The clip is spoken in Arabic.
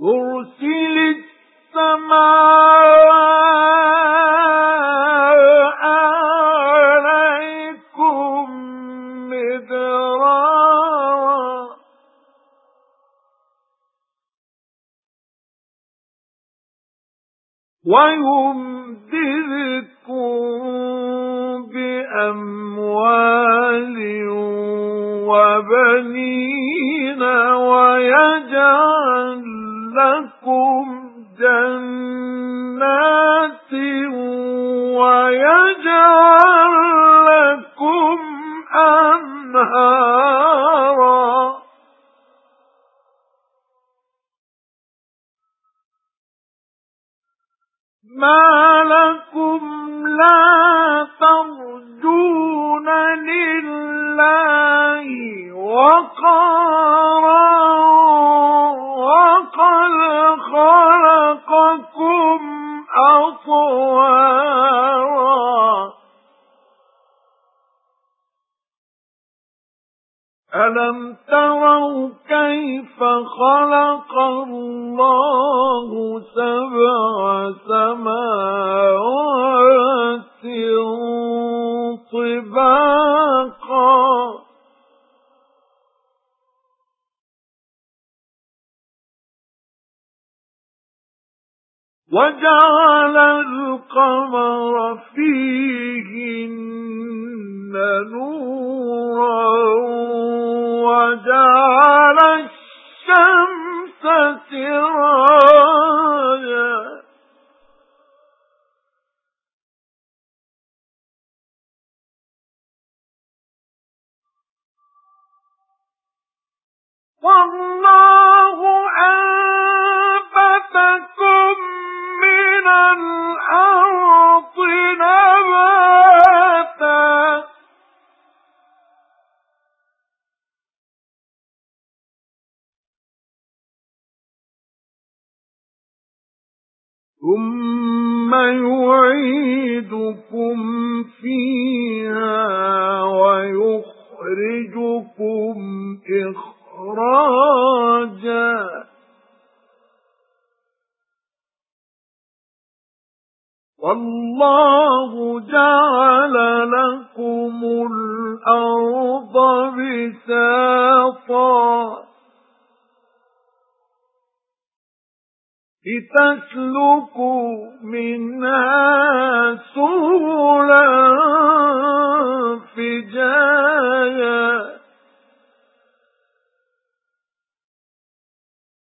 يُرْسِلِ السَّمَاءَ عَلَيْكُمْ مِدْرَارًا. وَيُمْدِدْكُم بِأَمْوَالٍ وَبَنِينَ. لَكُمْ جَنَّاتٍ وَيَجْعَلْ لَكُمْ أَنْهَارًا. مَا لَكُمْ لَا تَرْجُونَ لِلَّهِ وَقَارًا خَلَقَكُمْ أَطْوَارًا. أَلَمْ تَرَوْا كَيْفَ خَلَقَ وَجَعَلَ الْقَمَرَ فِيهِنَّ نُورًا وَجَعَلَ الشَّمْسَ سِرَاجًا. وَاللَّهُ الْأَرْضِ نَبَاتًا ثُمَّ يُعِيدُكُمْ فِيهَا وَيُخْرِجُكُمْ إِخْرَاجًا وَاللَّهُ جَعَلَ لَكُمُ الْأَرْضَ بِسَاطًا لِتَسْلُكُوا مِنْهَا